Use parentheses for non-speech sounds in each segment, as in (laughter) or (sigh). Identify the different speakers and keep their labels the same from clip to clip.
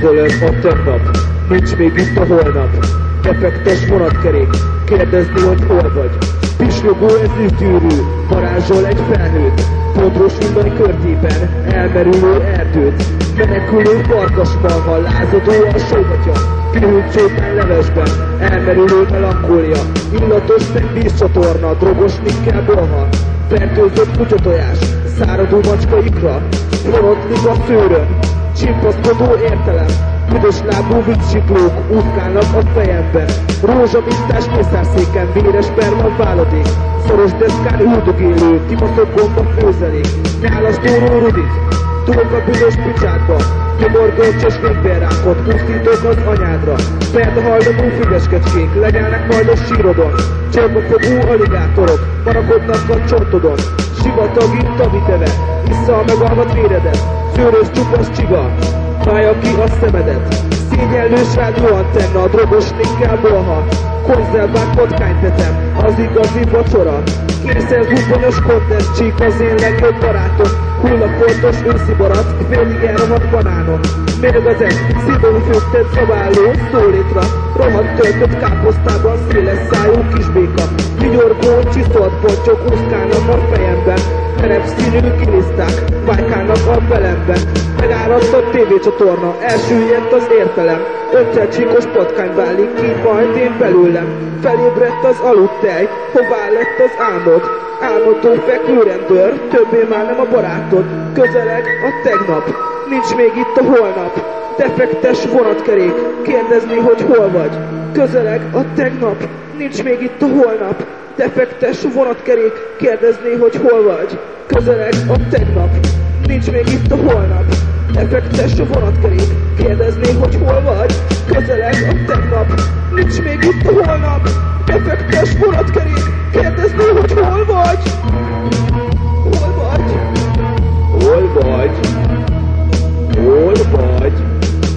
Speaker 1: Közelebb a nincs még itt a holnap. Defektes vonatkerék, kérdezni, hogy hol vagy. Pislogó ezüstgyűrű, varázsol egy felnőtt. Podros villany körtében, elmerülő erdőt. Menekülő farkasmalval, lázadó a sógatja. Kihűlt csótán levesben, elmerülő melankólia. Illatos vízcsatorna, drogos nikkel bolha. Fertőzött kutyatojás, száradó macska ikra. Forotlik a szőrön, csimpaszkodó értelem. Büdös lábú viccsiklók útkálnak a fejemben. Rózsamintás mészárszéken, véres sperma váladék. Szoros deszkán üldögélő, timaszok gomba főzelék. Nyálas dóró rudit, Tudok a büdös picsádba, gyomorgörcsös végberákot, pusztítok az anyádra. Perde hajlamú fügeskecskék, legelnek majd a sírodon. Csorbafogú aligátorok, marakodnak a csontodon. Sivatagi taviteve, vissza a megalmat véredet. Szőrös csupasz csiga, fájja ki a szemedet. Szényelős rádió antenna, drogos nikkel bolha. Konzervált potkánytetem, az igazi vacsora. 220-as kontent csík az én legjobb barátom. Hullafoltos őszi barat, félig elrohadt banánon. Még az ez, szívon főtted szabáló szólétra. Rohadt töltött káposztában, széles szájú kisbéka. Vigyorgó, csiszolt pontyok úszkálnak a fejemben. Terepszínű kiliszták, vájkálnak a belemben. Megállott a tévécsatorna, elsüllyedt az értelem. Öttel csíkos patkány válik ki, majd én belőlem. Felébredt az aludtej, hová lett az álmod? Álmodó fekvőrendőr, többé már nem a barátod. Közeleg a tegnap, nincs még itt a holnap. Defektes vonatkerék, kérdezni, hogy hol vagy. Közeleg a tegnap, nincs még itt a holnap. Defektes vonatkerék, kérdezni, hogy hol vagy. Közeleg a tegnap, nincs még itt a holnap. Defektes vonatkerék, kérdezni, hogy hol vagy. Közeleg a tegnap, nincs még itt a holnap. Defektes vonatkerék, kérdezni, hogy vagy. Hol vagy? Hol vagy? Hol vagy?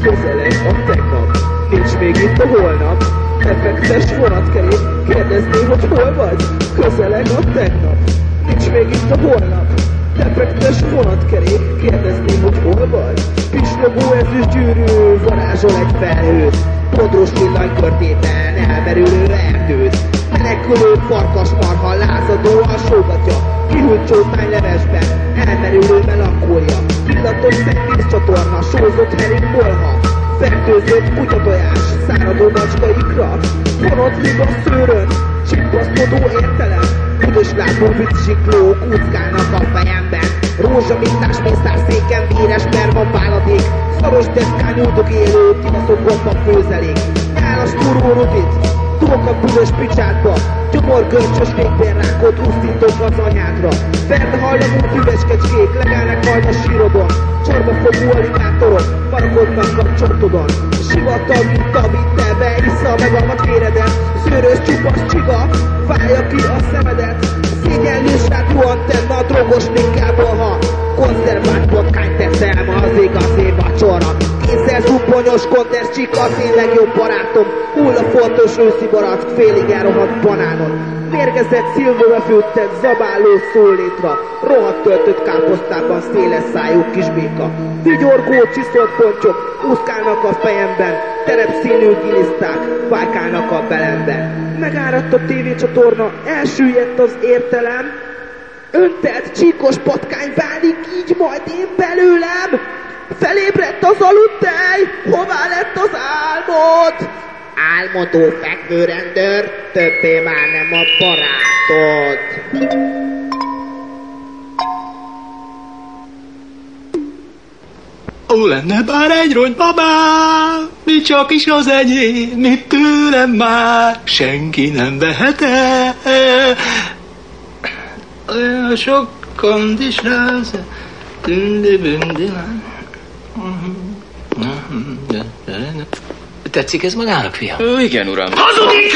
Speaker 1: Közeleg a tegnap, nincs még itt a holnap. Effektes vonatkerék, kérdezni, hogy hol vagy? Közeleg a tegnap, nincs még itt a holnap. Defektes vonatkerék, kérdezni, hogy hol vagy? Pislogó ezüst gyűrű, varázsol egy felhőt. Podros villanykörtében, elmerülő erdőt. Menekülő farkas marha, lázadó a sógatja. Kihűlt csótány levesben, elmerülő melankólia. Illatos szegvízcsatorna, sózott hering bolha. Fertőzött kutyatojás, száradó macska ikra. Forotlik a szőrön, csimpaszkodó értelem. Büdös lábú viccsiklók úckálnak a fejemben. Rózsamintás mészárszéken, véres perma váladék. Szaros deszkán üldögélő, timaszok gomba főzelék. Nyálas turó rudit, Tudok a büdös picsádba, gyomor görcsös végbérrákot úszítok az anyádra. Ferde hajlamú füveskecskék, legelnek majd a sírodon. Csorba fogú aligátorok, parakodnak a csontodon. Sivatag, mint a vittelbe, issza meg a macséredet. Szőrös csupasz csiga, fájja ki a szemedet. Szégyenlős rádió antenna, drogos nikkel bolha. Konzervált potkány teszem az igazi vacsora. Kézzel zubbonyos kondensz csika, az én legjobb barátom. Hullafoltos őszi barack, félig elrohadt banánon. Mérgezett szilvóbe fűtett, zabáló szólétra. Rohadt töltött káposztában széles szájú kisbéka. Vigyorgó, csiszolt pontyok, úszkálnak a fejemben. Terepszínű giliszták, vájkálnak a belemben. Megáradt a tévécsatorna, elsüllyedt az értelem. Öntelt csíkos patkány válik, így majd én belőlem. Felébredt az aludtej, hová lett az álmod?
Speaker 2: Álmodó fekvőrendőr, többé már nem a barátod.
Speaker 3: Ó, lenne bár egy ronybabám, mi csak is az enyém, mit tőlem már senki nem vehet el. Olyan sok kondis ráz, tündi bündi Tetszik ez magának, fiam?
Speaker 4: Ö, igen, uram.
Speaker 3: Hazudik!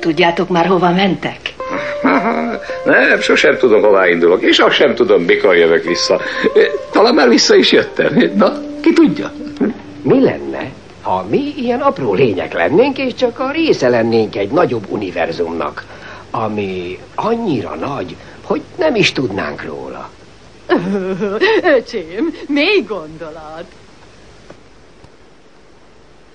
Speaker 4: Tudjátok már, hova mentek? (laughs)
Speaker 5: Nem, sosem tudom, hová indulok, és azt sem tudom, mikor jövök vissza. Talán már vissza is jöttem. Na, ki tudja?
Speaker 6: Mi lenne, ha mi ilyen apró lények lennénk, és csak a része lennénk egy nagyobb univerzumnak, ami annyira nagy, hogy nem is tudnánk róla. (laughs)
Speaker 4: Öcsém, mély gondolat.